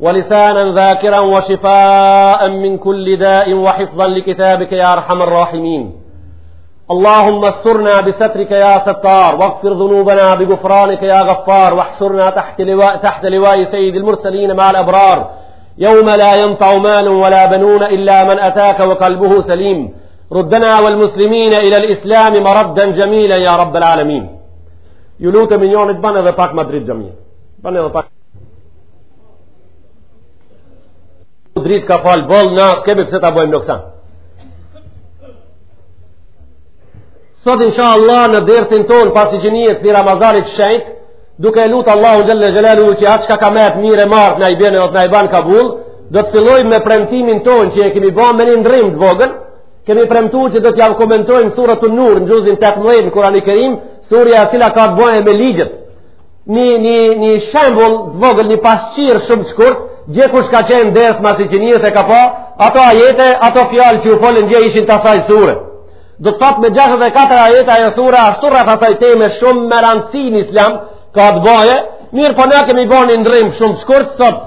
ولسانا ذاكرا وشفاء من كل داء وحفظا لكتابك يا أرحم الراحمين اللهم استرنا بسترك يا ستار واغفر ذنوبنا بغفرانك يا غفار واحشرنا تحت لواء, تحت لواء سيد المرسلين مع الأبرار يوم لا ينفع مال ولا بنون إلا من أتاك وقلبه سليم ردنا والمسلمين إلى الإسلام مردا جميلا يا رب العالمين يلوت من يوم بنا ذا باك مدريد جميع بنا ذا باك Dritë ka falë boll, na s'kemi pse ta bojmë në kësa. Sot insha Allah në dersin tonë pasi që njëtë një Ramazanit shenjtë, duke e lutë Allahu Xhelle Xhelaluhu që atë çka ka metë mirë e marë t'na i bjen e të na i ban kabul, do të fillojmë me premtimin tonë që e kemi ba me një ndrim të vogël, kemi premtu që do t'jav komentojmë suretu Nur në xhuzin 18 në kurani kerim, surja e cila ka të bojë me ligjet, Një, një, një shembull të vogël, një pasqirë shumë të shkurt, dje kush ka qenë në ders mas iqindies e ka pa, ato ajete, ato fjalë që u folën dje ishin të asaj sure. Do të thotë me 64 ajete ajo sure, ashtu rreth asaj teme shumë me rëndësi në islam, ka të bajë, mirëpo na kemi bo një ndrim shumë të shkurt, sot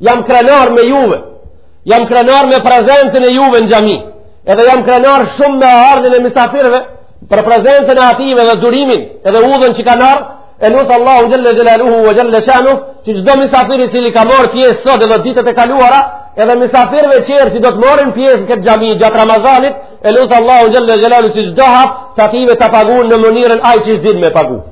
Jam krenar me juve, jam krenar me prezencën e juve në xhami, edhe jam krenar shumë me ardhjen e misafirve për prezencën e ative dhe durimin edhe udhën që kanë ardhë, e lus Allahu xhelle xhelaluhu ve xhelle shanuhu, që çdo misafir i cili ka marrë pjesë sot edhe ditët e kaluara, edhe misafirve qerë që do të marrin pjesë në këtë xhami gjatë Ramazanit, e lus Allahu xhelle xhelaluhu që çdo hap të ative ta pagun në mënirën ai qysh din me pagun.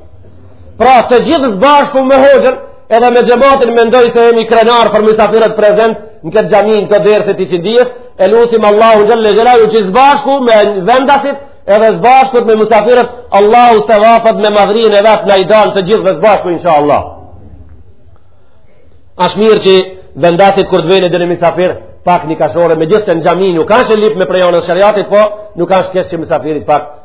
Pra të gjithë së bashku me hoxhën, edhe me xhematin mendoj se jemi krenar për mysafirët prezent në këtë xhami në këtë ders të iqindies, e lutim Allahu xhelle xhelaluhu që së bashku me vendasit edhe së bashku me mysafirët, Allahu sevapet me madhrinë e vet na i dan të gjithë së bashku inshallah. Asht mirë që vendasit kur të vjen edhe në mysafir pak një kashore, megjithëse në xhami nuk asht e lypme prej anës sheriatit, po nuk asht keq që mysafirit pak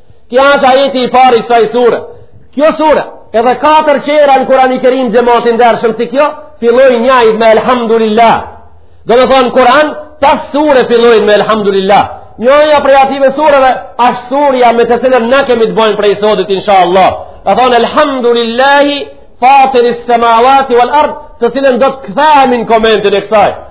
Kjo ashtë ajeti i pari kësaj sure. Kjo sure, edhe katër qera në kurani kerim xhemat i ndershëm si kjo, fillojnë njajt me elhamdulillah. Domethonë n'kuran, pesë sure fillojnë me elhamdulillah. Njaja prej ative sureve, ashtë surja me të cilën na kemi të bojmë prej sotit, insha Allah. Dhe thonë elhamdulillahi, fatiris semavati vel ard, të cilën do të kthehemi në komentin e kësaj.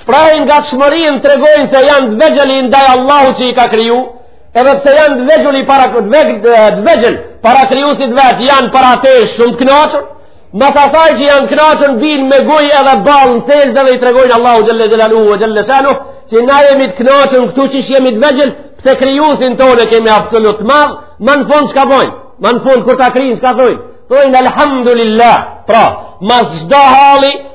Shprehin gatishmërinë tregojnë se janë të vegjël ndaj Allahu që i ka kriju, edhe pse janë të vegjël para të vegjël, para krijuesit vet janë para te shumë të kënaqur. Mas asaj që janë kënaqur bin me gjuj edhe ballë në sexhde dhe i tregojnë Allahu xhelle xhelalu u xhelle shalu, që na jemi të kënaqur këtu që jemi të vegjël, pse krijuesin tonë kemi absolut të madh, ma në fund çka bojnë? Ma në fund kur ta kryjnë çka thonë? Thonë alhamdulillah. Pra, mas çdo hali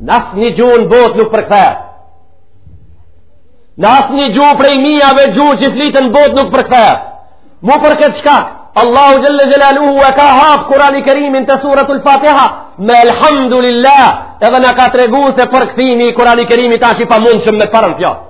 Në asnjë gjuhë në botë nuk përkthehet. Në asnjë gjuhë prej mijave gjuhë që fliten në botë nuk përkthehet. Mu për këtë shkak, Allahu Xhelle Xhelaluhu e ka hapë kurani kerimin te suratul fatiha me elhamdulillah edhe na ka tregu se përkthimi i kurani kerimit ashtë i pamundshëm me t'parën fjalë.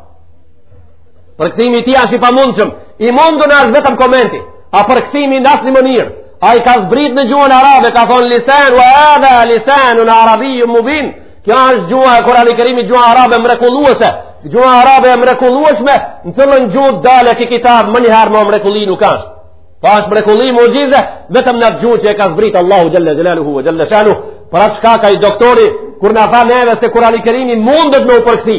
Përkthimi i tij asht i pamundshëm, i mundun asht vetëm komenti, a përkthimi në asnji mënyrë, ai ka zbrit në gjuhën arabe, ka thonë lisan, ue hadha lisanun arabijun mubin, kjo është gjuha e Kurani Kerimit gjuha arabe mrekulluese, gjuha arabe e mrekullueshme, n'cilën gjuhë del ky kitab, menjëherë ma mrekulli nuk asht. Pa po është mrekulli muxhize, vetëm n'at gjuhë që e ka zbrit Allahu xhelle xhelaluhu, xhelle shanuhu, për atë shkak ai doktori, kur na tha neve se Kurani Kerimi mundet me u përkthy,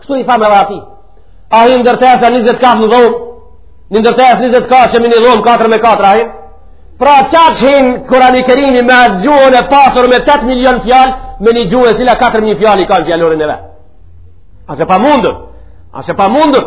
Kështu i thamë edhe atij. A hin ndërtesa 20 kat në dhomë, ni ndërtesë 20 katshe me ni dhomë 4 me 4, a hin? Pra qaq hin Kurani Kerimi me atë gjuhën e pasur me 8 milion fjalë, me një gjuhë e cila 4 mijë fjalë i ka në fjalorin e vet. Asht e pamundur, asht e pamundur,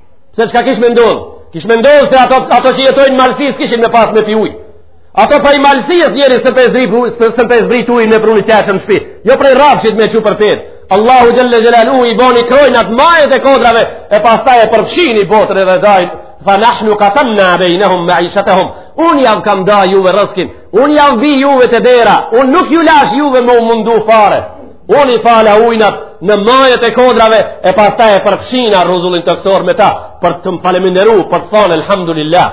Pse çka kish me ndodh? Kish me ndodh se ato ato që jetojnë n'malësi s'kishin me pas me pi ujë. Ato prej malësisë njeri se pe zbrit ujin me e pru ni çeshme n'shpi. Jo prej rrafshit me e çu përpjet. Allahu xhelle xhelaluhu i boni krojnat n'majet e kodrave e pastaj e përfshini botën edhe dajn. Fa nahnu qasamna bainahum ma'ishatahum. Un jau kam da juve rrizkun. Un jau bi juve te dera. Un nuk ju lash juve me u mundu fare. Unë i fala ujnat në majet e kodrave e pastaj e përfshina rruzullin tokësor me ta për të më faleminderu, për të thonë elhamdulillah.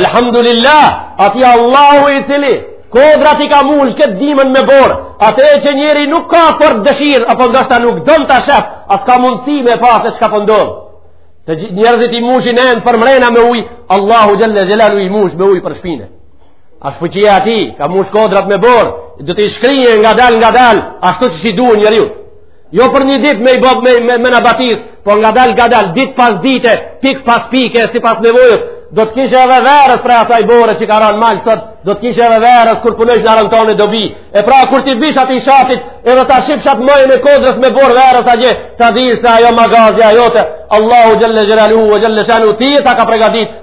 Elhamdulillah, ati Allahu i cili, kodrat i ka mush këtë dimën me borë, atë e që njeri nuk ka fort dëshirë, apo ndoshta nuk don me ta shef, as ka mundësi me pa se çka po ndodh. Po njerëzit i mushin enët për mrena me ujë, Allahu xhelle xhelaluhu i mush me ujë për shpine. Asht fuqia e atij, ka mush kodrat me borë, do t'i shkrijë ngadalë, ngadalë, ashtu si i duhen njeriut. Jo për një ditë me i bo me, me, me na batis, po ngadalë, ngadalë, ditë pas dite, pikë pas pike, sipas nevojës, do të kesh edhe verës prej asaj bore që ka ranë n'mal sot, do të kesh edhe verës kur punësh në arën tone dobi. E pra, kur t'i bish atij shatit, edhe ta shofsh at majën e kodrës me borë verës atje, ta dish se ajo magazja jote, Allahu xhelle xhelaluhu, xhelle shanuhu, ty ta ka pregatit,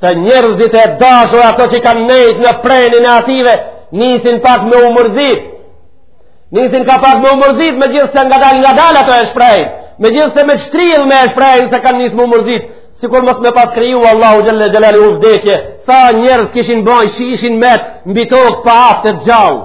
se njerëzit e dashur ato që kanë nejt në prehnin e atyne nisin pak me u mërzit nisin ka pak me u mërzit megjithëse ngadal ngadal ato e shprehin megjithëse me vështirë e shprehin se kanë nisë me u mërzit sikur mos me pas kriju Allahu Xhelle Xhelaluhu vdekje sa njerëz kishin bo që ishin met mbi tokë t'paaftë t'gjallë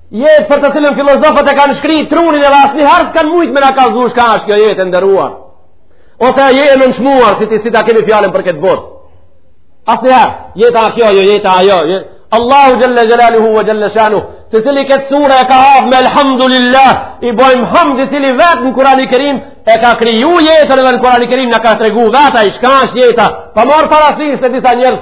Jetë për të cilën filozofët e kanë shkri trunin edhe asniherë s'kanë mujtë me na kallzu çka është kjo jetë e nderuar. Ose jetë e nënçmuar si ta, si ta kemi fjalën për këtë botë. Asniherë, jeta a kjo, jo, jeta ajo. Jetë. Allahu xhelle xhelaluhu ve xhelle shanuhu. I cili këtë sure e ka hap me elhamdulillah, i bojmë hamd i cili vetë në kurani kërim, e ka kriju jetën edhe në kurani kërim, na ka tregu vetë ai çka është jeta. Pa marrë parasysh se disa njerëz,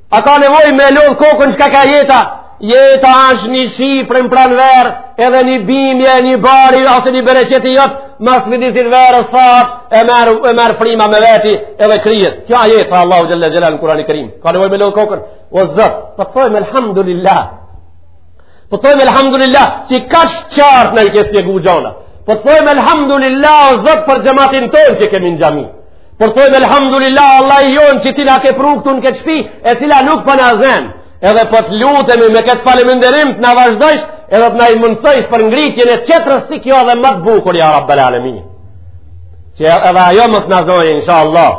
A ka nevoj me lodhë kokën çka a jeta? Jeta është një shi për në pranverë, edhe një bimje, një bari, ose një bereqeti që mas dy ditve thahet, e merr e merr fryma me veti, edhe kryhet. Kjo a jeta, Allahu Xhele Xhelaluhu në Kurani Kerim. Ka nevoj me lodhë kokën? O Zot, po të thojmë, elhamdulillah. Po të thojmë, elhamdulillah, që kaq qartë na i ke shpjegu gjanat. Po të thojmë, elhamdulillah, o Zot për xhematin tonë që kemi në xhami. Por thojmë elhamdulillah Allah i jonë që ti na ke pru këtu në këtë shpi, e cila nuk po na zen. Edhe po të lutemi me këtë falënderim të na vazhdojsh, edhe të na i mundësojsh për ngritjen e tjetrës si kjo dhe ma të bukur, ja rabbel alemin. Që edhe ajo mos të na zonë, insha Allah.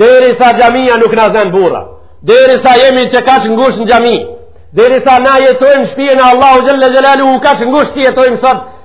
Derisa xhamia nuk na zen burra. Derisa jemi qekaq ngusht në xhami. Derisa na jetojmë shpijen e Allahut Xhele Xhelaluhu kaq ngushtë jetojmë sot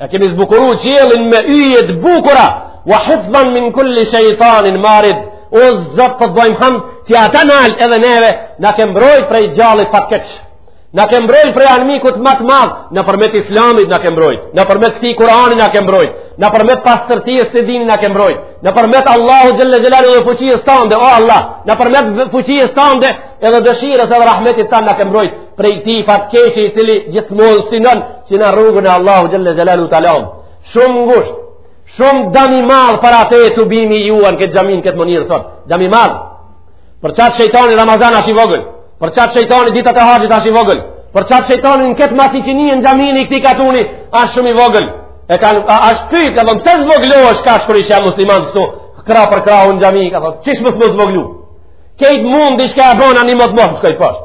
E kemi zbukuru qiellin me yje t'bukura, wa hifdhan min kulli shejtanin marid, o Zot të bëjmë hamd, që ata nalt edhe neve, na ke mbrojt prej djallit fatkeq. Na ke mbrojt prej anmikut ma t'madh, nëpërmjet islamit na ke mbrojt, nëpërmjet këtij Kurani na ke mbrojt, nëpërmjet pastërtisë të dinit na ke mbrojt, nëpërmjet Allahut Xhele Xhelaluhu dhe fuqisë tande, o Allah, nëpërmjet fuqisë tande edhe dëshirës edhe rahmetit tand na ke mbrojt, prej këtij fatkeqi i cili gjithmonë synon që në rrugën e Allahut Xhele Xhelaluhu ta lon shumë ngusht shumë dam i madh për atë e të bini ju n'këtë xhami n'këtë mënyrë sot dam i madh për qata shejtani n'Ramazan asht i vogël për qata shejtani n'ditët e haxhit asht i vogël për qata shejtani në këtë masë që jeni në xhaminë e këtij katuni asht shumë i vogël e kanë pytë ka thonë pse zvoglohesh kaq kur i sheh muslimanët tu krah për krah n'xhami ka thonë qysh mos me u zvoglu krejt mundi çka e bona një mot mot shkoi poshtë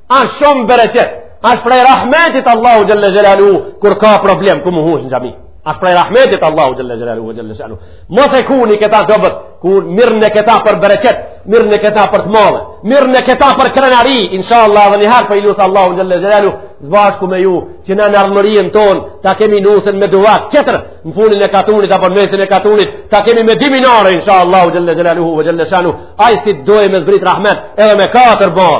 Asht shumë bereqet, asht prej rahmetit t'Allahut Xhele Xhelaluhu, kur ka problem, ku me hy në xhami. Asht prej rahmetit t'Allahut Xhele Xhelaluhu, Xhele Xhelaluhu. Mos e kqyrni këta dobët, po merrni këta për bereqet, merrni këta për të madhe, merrni këta për krenari, insha Allah dhe njëherë po e lus Allahun Xhele Xhelaluhu, s'bashku me ju, që në ardhmërinë tonë, ta kemi nusen me duvak, tjetër, në funin e katunit, apo në mesin e katunit, ta kemi me dy minare, insha Allahu Xhele Xhelaluhu, Xhele Shanuhu, ai si t'dojë me zbrit rahmet, edhe me katër bërë.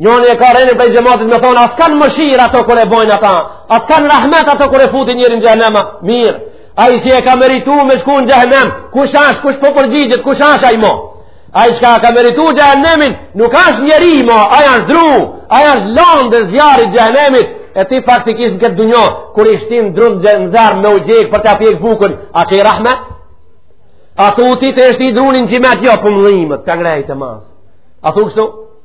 Njoni e ka renin prej xhematit me thonë, a s'kanë mëshirë ata kur e bojnë ata, a s'kanë rahmet ata kur e futin njerin n'xhehenem, mirë, ai që e ka meritu me shku në xhehenem, kush asht, kush po përgjigjet, kush asht ai mo, ai çka ka meritu xhehenemin, nuk asht njeri mo, ai asht dru, ai asht landë e zjarrit t'xhehenemit, e ti faktikisht në këtë dunjo, kur i shtin dru në zjarr me u djeg për ta pjek bukën, a ke rahmet? A thu ti s'e shti drunin që me a jo, po më dhimet, të ngrejtë e masë. A thu kështu?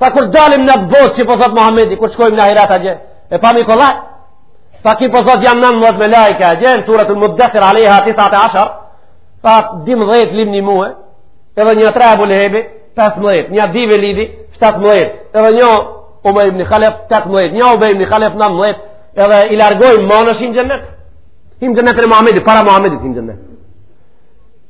Pa kur dalim n'at botë që po thot Muhamedi, kur shkojmë në ahiret atje, e kami kollaj. Pa ki po thot janë 19 melaika, atje në surat të Mudathir alayha 19. Pa 12 limni mue, edhe një tre Abu Lehebi 15, një dy Velidi 17, edhe një Umay ibn Khalaf 18, një Ubay ibn Khalaf 19, edhe i largojmë na e him n'xhenet. Him xhenet e Muhamedit, para Muhamedit him n'xhenet.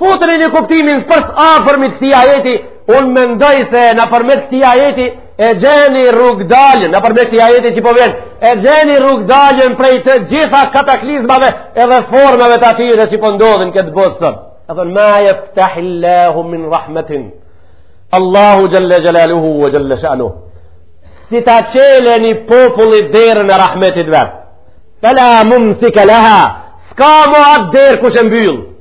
Futeni në kuptimin së përafërmi të këtij ajeti, unë mendoj se nëpërmjet këtij ajeti e gjeni rrugëdaljen, nëpërmjet këtij ajeti që po vjen, e gjeni rrugëdaljen prej të gjitha kataklizmave edhe formave të atyre që po ndodhin këtë botë sonë. E thotë, ma jeftehillahu min rahmetin, Allahu xhelle xhelaluhu ve xhelle shanuhu, si t'ia çele një popullit derën e rahmetit vetë, fela mumsike leha, s'ka mo atë derë kush e mbyll,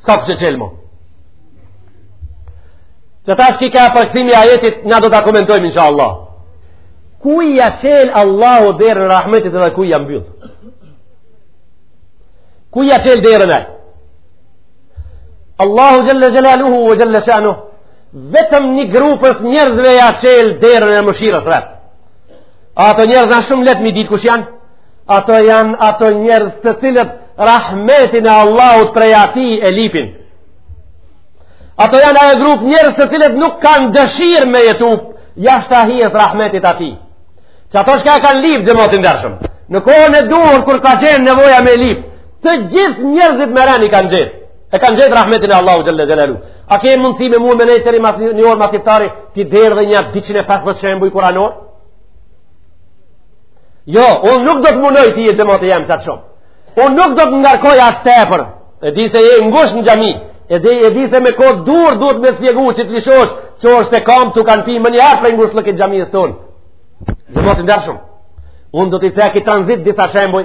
S'ka kush e çel mo. Qe tash ky ka përkthimi i ajetit, na do ta komentojmë, insha Allah. Kuj ia çel Allahu derën e rahmetit edhe kuj ia mbyll. Kuj ia çel derën e. Allahu xhelle xhelaluhu ve xhelle shanuhu, vetëm një grupës njerëzve ia çel derën e mëshirës vet. Ato njerëz janë shumë lehtë m'i ditë kush janë. Ato janë ato njerëz të cilët rahmetin e Allahut prej atij e lipin. Ato janë ajo grup njerëz të cilët nuk kanë dëshirë me jetu jashta hijes rahmetit atij. Qato çka e kanë lipë xhemat i ndershëm. Në kohën e duhur kur ka qenë nevoja me e lipë, të gjithë njerëzit me ren e kanë gjetë. E kanë gjetë rahmetin e Allahu xhelle xhelaluhu. A ke mundësi me mua me nejtë deri mas një orë mas iftari, t'i derdh edhe një 250 shembuj kuranorë? Jo, unë nuk do të mundoj tie xhemati jem qaq shumë. Unë nuk do të ngarkoj aq tepër. E di se je ngushtë në xhami. E di, e di se me kohë dur duhet me shpjegu që të lishosh që është se kamtë t'kanë mpi menjëherë prej ngushllëk e xhamisë tonë. Xhemat i ndershëm. Unë do t'i ceki tranzit disa shembuj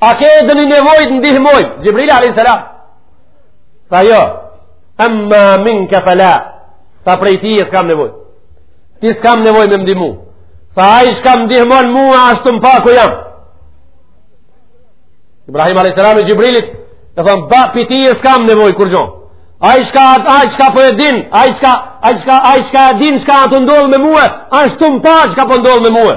A ke ndonjë nevoj të ndihmoj? Xhibrili a.s. Tha jo, emma minke fela, tha prej tije s'kam nevoj. Ti s'kam nevoj me m'ndihmu. Tha ai çka m'ndihmon mua asht tu m'pa ku jam. Ibrahim a.s. Xhibrilit i thotë, ba, pi tije s'kam nevoj kurgjo. Ai çka, ai çka po e din, ai çka, ai çka, ai çka e din, çka asht tu ndodh me mue, asht tu m'pa, çka po ndodh me mue.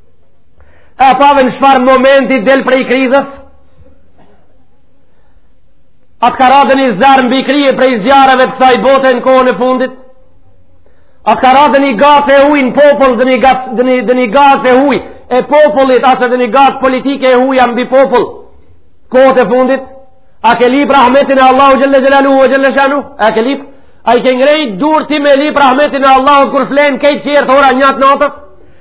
A pave në çfar momenti del prej krizës? A të ka ra ndonji zjarr mbi krye prej zjarreve të kësaj bote në kohën e fundit? A të ka ra ndonji gacë e huj në popull, ndonji gacë e huj e popullit, ose ndonji gacë politike e huj mbi popull kohët e fundit? A ke lyp rahmetin e Allahut xhele xhelaluhu e xhele shanuhu? A ke lyp? A i ke ngrejt durt ti me lyp rahmetin e Allahut kur flenë krejt tjerët ora një të natës?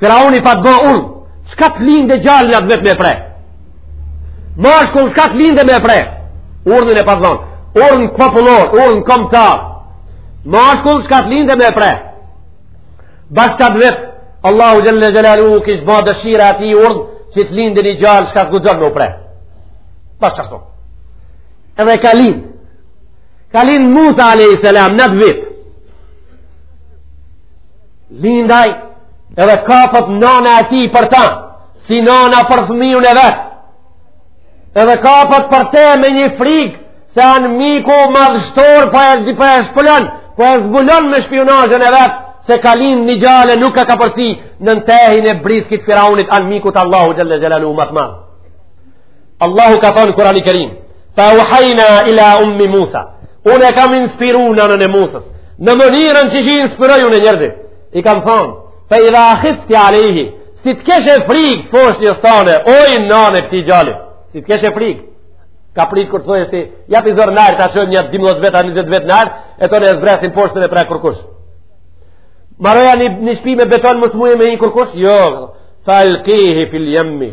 Firauni pat bërë urdhën, çka të linde djalë n'atë vjet me pre. Mashkull çka të linde me pre. Urdhën e pat dhonë, urdhën popullor, urdhën komtar. Mashkull çka të linde me pre. Bash qatë vjet, Allahu xhele xhelaluhu kish ba dëshira e tij urdhën, që të linde një djalë, s'ka të guxonë me pre. Bash qatë zonë. Edhe ka lindë. Ka lindë Musa a.s. në atë vit. Lind ai edhe kapet nana e tij për te, si nana për fëmijën e vet. Edhe kapet për te me një frikë, se anmiku madhështor po e di, po e shpulon, po e zbulon me shpijunazhin e vet, se ka lind një djalë nuk ka kapërcy nën tehin e briskit të Firaunit anmikut të Allahut xhele xhelaluhu më të madh. Allahu ka thonë n'Kurani Kerim, fa euhajna ila ummi Musa, unë e kam inspiru nanën e Musës, në mënyrën që që inspiroj unë njerëzit, i kam thonë, fa idha hifti alejhi, si të keshe frikë të foshnjës tane, oj nanë e këtij djalit, si të keshe frikë, ka prit kur thonë se japi zor nalt ta çon nja 12 vet a 20 vet nalt e tonë e zbresin poshtë dhe pra kurkush Maroja një, një shpi me beton mos të muje me hi kurkush? Jo, fe elkihi fil jemmi.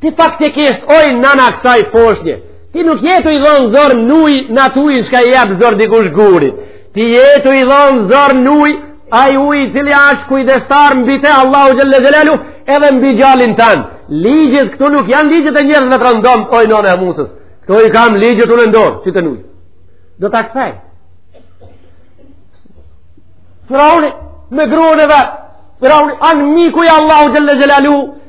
Ti faktikisht oj nana e kësaj foshnje. Ti nuk je tu i dhonë zor n'uj në atë uj çka i jap zor dikush gurit. Ti je tu i dhonë zor n'uj ai uj i cili asht kujdestar mbi te Allahu xhele xhelaluhu edhe mbi djalin tan. Ligjet këtu nuk janë ligjet e njerëzve të rëndomtë oj nanë e Musës. Këtu i kam ligjet unë n'dorë qëtu n'uj. Do ta kthej. Firauni me gruen e vet. Firauni anmiku i Allahut xhele xhelaluhu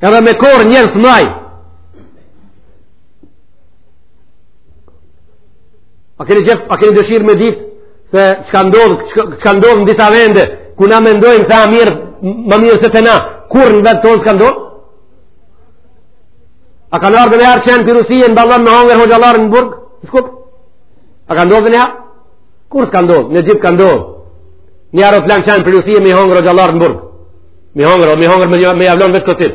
Edhe me korrë njerëz të mdhaj. A keni, n'Egjipt, a keni dëshirë me ditë se çka ndodhë, çka ndodhë në disa vende, ku na mendojmë se a mirë, më mirë se te na, kurrë në vend tonë s'ka ndodhë? A kanë ardhë najherë qen pi Rusie, në balon me hongër hoxhallarë në burg? Në Shkup? A ka ndodhë najherë? Kurrë s'ka ndodhë. Në Egjipt ka ndodhë. Një aeroplan qen pi Rusie me hongër hoxhallarë në burg. Mi hongër, o mi hongër me, me javlon veç këtim.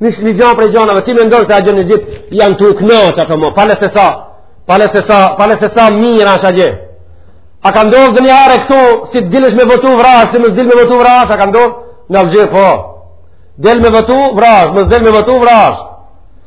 Nisi gjaja prej gjanave, ti mendon se a gjënë në gjithë, janë tu knaq ato mo, pale se sa, pale se sa, pale se sa mirë asha gjë. A ka ndodh edhe njëherë këtu, si të dilsh me votu vrash, si mos dil me votu vrash, a ka ndodh? N'Algjeri, po. Del me votu vrash, mos dil me votu vrash.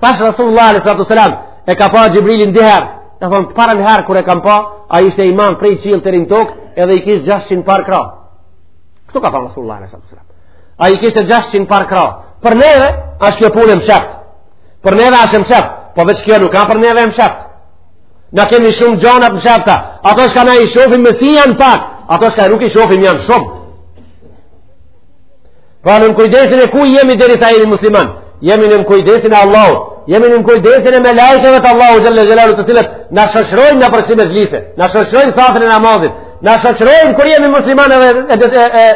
Tash Rasulullah alayhi salatu wasalam e ka pa Xhibrilin dy herë. Edhe thotë t'parën herë kur e kam pa, ai ishte iman prej qiellit deri në tokë, edhe i kish 600 par krah. Kështu ka thënë Rasulullah alayhi salatu wasalam. Ai kishte 600 par krah. Për neve është kjo punë mshefët. Për neve është mshefët, po veç kjo nuk ka për neve mshefët. Na kemi shumë gjona t'mshefta. Ato që na i shohim me sy janë pak, ato që nuk i shohim janë shumë. Pra nën kujdesin e kujt jemi derisa jemi musliman? Jemi nën kujdesin e Allahut. Jemi nën kujdesin e melaikeve të Allahut xhelle xhelaluhu të cilët na shoqërojnë nëpër këso mexhlise, na shoqërojnë safin e namazit, na shoqërojnë kur jemi musliman e, e, e, e,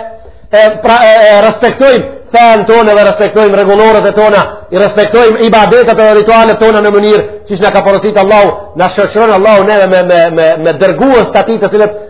e, pra, e, e respektojmë fenë tonë dhe respektojmë rregulloret e tona, i respektojmë ibadetet dhe ritualet tona në mënyrë qysh na ka porosit Allahu, na shoqëron Allahu neve me, me, me, me dërguës të atij të cilët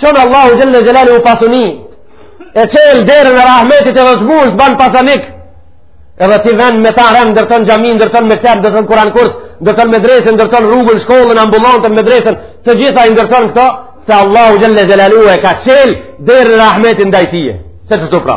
Çon Allahu xhelle xhelaluhu pasuni, e çel derën e rahmetit edhe të mbush, t'ban pasanik, edhe ti ven me të rën, ndërton xhamin, ndërton mektep, ndërton kuran kurs, ndërton medresën, ndërton rrugën, shkollën, ambulantën, medresën, të gjitha i ndërton këto, se Allahu xhelle xhelaluhu e ka çel derën e rahmetit ndaj teje. Se qështu pra.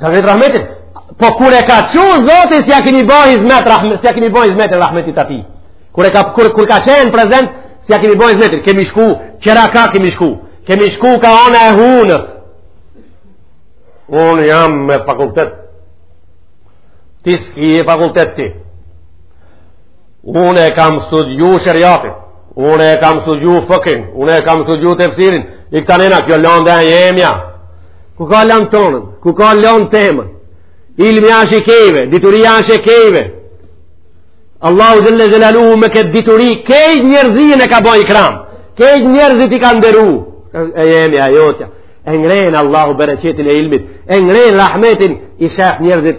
Ka ngrejt rahmetin. Po kur e ka çu Zoti s'ja kemi ba hizmet rahmet, s'ja kemi ba hizmet rahmetit t'atij. Kur e ka kur kur ka qenë prezent, s'ja kemi ba hizmet. Kemi shku, qe ra ka kemi shku. Kemi shku ka ona e hunës. Unë jam me fakultet. Ti s'ki e fakultet ti. Unë e kam studiu shëriatin. Unë e kam studiu fikhin. Unë e kam studiu tefsirin. I këta nena kjo lënda e jemja. Kush ka lan tonën, kush ka lan temën. Ilmi asht i krejtve, dituria asht e krejtve. Allahu xhelle xhelaluhu me këtë dituri, krejt njerëzinë e ka ba ikram, krejt njerëzit i ka nderu, e jemja, e jotja, e ngren Allahu bereqetin e ilmit, e ngren rahmetin i shef njerëzit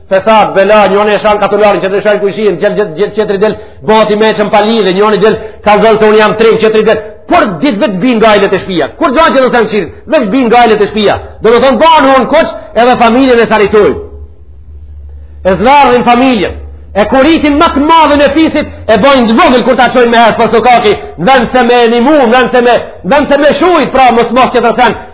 Fesat, bela, njoni e shan katundarin, tjetri e shan kojshinë, tjetri del bati me që më palidhe, njoni del kallxon se unë jam trim, tjetri del, për ditë vetë bin gajle te shpia, kur zonë që në sanë qirë, vetë bin gajle te shpia, domethonë banë unë koq edhe familjen e saritojnë, e zlarën familjen, e kuritin ma të madhin e fisit, e bojnë të vogël kur ta çojnë me herë për sokaki, nëse me një mu, nëse me, nëse me shujt, pra mësë mos që të sanë,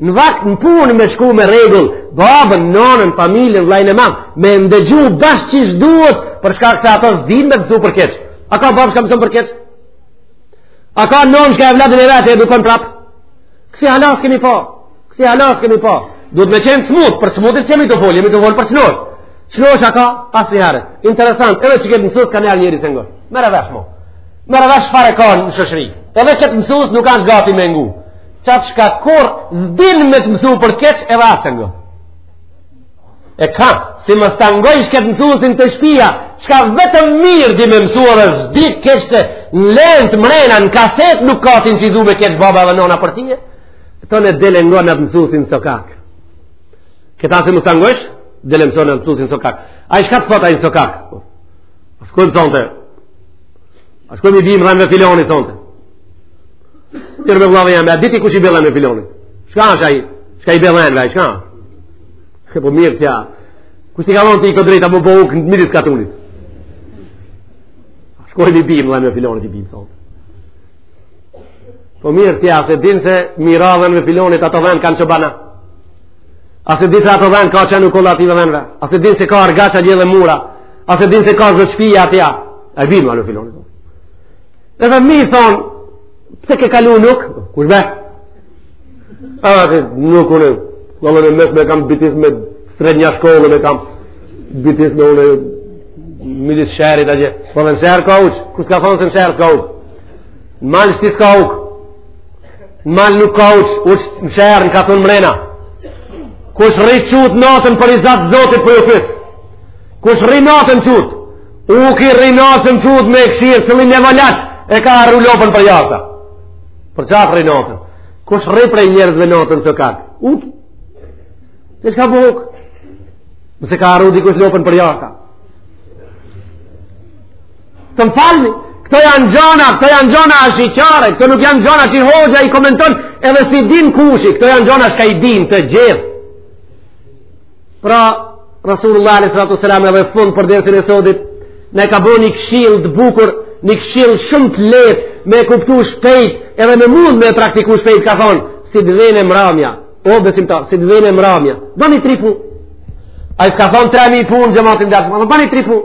Në vakt në punë me shku me rregull, babën, nonën, familjen, vllain e madh, me ndëgju bash qysh duhet, për shkak se ato s'din me të mësu për keq. A ka babë shka mëson për keqë? A ka nonë shka evladin e vet e edukon prapë? Kësi hala s'kemi pa, kësi hala s'kemi pa. Duhet me qenë smutë, për smutit s'jemi tu folë, jemi tu folë për të shnosh. Të shnosh a ka, asnjëherë. Interesant, edhe qët mësus ka njeri s'e ngon. Merre vesh mo. Merre vesh çfarë ka në shoqni. Edhe këtë mësus nuk asht gati me ngu. Qatë shka kurrë s'din me të mësu për keq edhe s'e ngon. E ka, si mos ta ngojsh këtë mësusin te shpia, çka vetëm mirë di me mësu edhe s'di keq se në lejnë të mrena në kasetë nuk ka të incizu me keq baba dhe nona për tije. Këto në del e ngon mësusin n'sokak. Këta si mos t'i ngojsh, del te mësusi n'sokak. Ai shka të thot ai n'sokak? A shkojmë sonte, A shkojmë i bimë dhenve filonit sonte. Tërë me vlla jam, a di ti kush i bje dhenve filonit? Shka është ai? Shka i bella jam, shka? Shka po mirë tja. Kush t'i ka dhonë ty këto drejta me u bo uk në midis katunit? A shkojmë i bimë dhenve filonit, i bimë sonte. Po mirë tja, s'e din se me i ra dhenve filonit, ato dhen kanë çobana. A s'e din se ato dhen ka qen në kolla ative dhenve? A s'e din se ka argaqa gjithë dhe mura? A s'e din se ka zot shpija atje? A i bimë, a në filoni. Dhe dhe mi thonë, pse ke kalu n'uk? Kush be? A dhe nuk unë, shkollën e mesme kam bitis me sredno shkollën e kam bitis me unë midis sherit a gje. Po edhe në sheër ka uq, kush ka thonë se në sheër s'ka uq? Në mal shtis ka uq. Në mal nuk ka uq, uq në sheër ka thonë mrena. Kush rri çut natën për riza t'Zotit po ju pys. Kush rri natën çut, uki rri natën çut me e kshir, cili një valaqë, e ka harru lopën përjashta. Për qatë rri natën. Kush rri prej njerëzve natën n'sokak. Uki, e shka bon uki. Mos e ka harru dikush lopën përjashta. Të më falni, këto janë gjona, këto janë gjona ashiqare, këto nuk janë gjona që hoxha i komenton edhe s'i din kushi, këto janë gjona shka i din të gjithë. Pra, Rasulullah a.s. edhe fund për dersin e sodit, na ka bo një kshill të bukur, një kshill shumë të letë, me kuptu shpejt, edhe me mund me praktiku shpejt, ka thonë, si të vjen mramja, o besimtar, si të vjen mramja, boni tri punë, ai s'ka thonë tre mijë punë, xhemat i ndershëm, boni tri punë,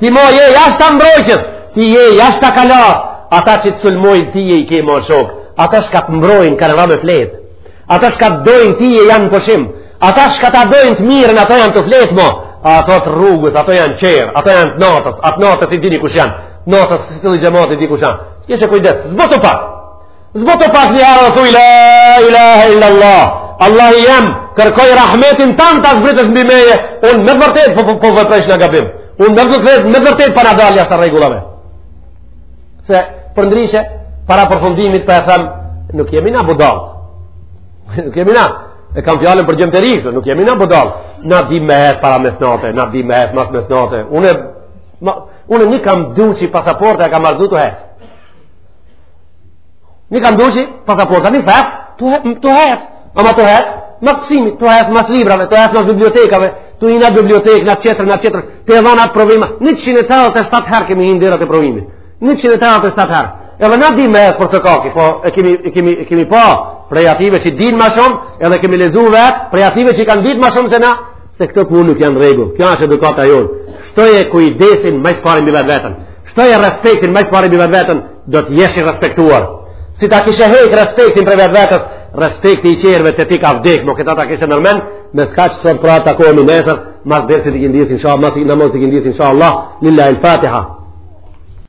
Ti mo je jashtë mbrojtjes, ti je jashtë kalas, ata që të sulmojnë tije i ke mo shokë, ata shka të mbrojnë kanë ra me flet, ata shka të dojnë tije janë në pushim, ata shka të dojnë të mirën ato janë tu flet mo, ato të rrugës, ato janë qerë, ato janë të natës, ata t'natës i dini kush janë, t'natës secili xhemat e di kush janë, jeshe kujdes, zbutu pak, Zbutu pak një herë dhe thuj la ilaha illa Allah. Allah i jem, kërkoj rahmetin tand të zbresë mbi meje, unë me vërtet po, po, po vëpresh në gabim. Unë me vërtet, me vërtet po dal jashtë rregullave. Se për ndryshe, para përfundimit po e them, nuk jemi na budallë. Nuk jemi na. E kam fjalën për djem të rinj, nuk jemi na budallë. Na dimë me hecë para mesnate, na dimë me hecë mas mesnate. Unë, ma, unë i kam dy-tri pasaporta, i kam harxhu tu hecë. I kam dy-tri pasaporta, një fes, tu hecë, tu hecë, ama tu hecë mas mësimit, tu hecë mas librave, tu hecë mas bibliotekave, tu hi në një bibliotekë, në një tjetër, në një tjetër, tu dhonë provime, 187 herë kemi hi në derë të provimit, 187 herë, edhe na dimë me ecë nëpër sokak, po e kemi, e kemi, e kemi pa prej atyne që dinë ma shumë, edhe kemi lexu vetë, prej atyne që i kanë dit ma shumë se na, se këto punë nuk janë në rregull, kjo është edukata jonë, shtoje kujdesin ma s'pari mbi vetveten, shtoje respektin ma s'pari mbi vetveten, do të jesh i respektuar. Si ta kishe hek respektin prej vetvetes, respekti i tjerëve te ti ka vdek, më këta ta kishe nërmen, me kaq sot pra takohemi nesër, mas dersit t'ikindisë, insha Allah, mas namazit t'ikindisë, insha Allah, lillahil-Fatiha.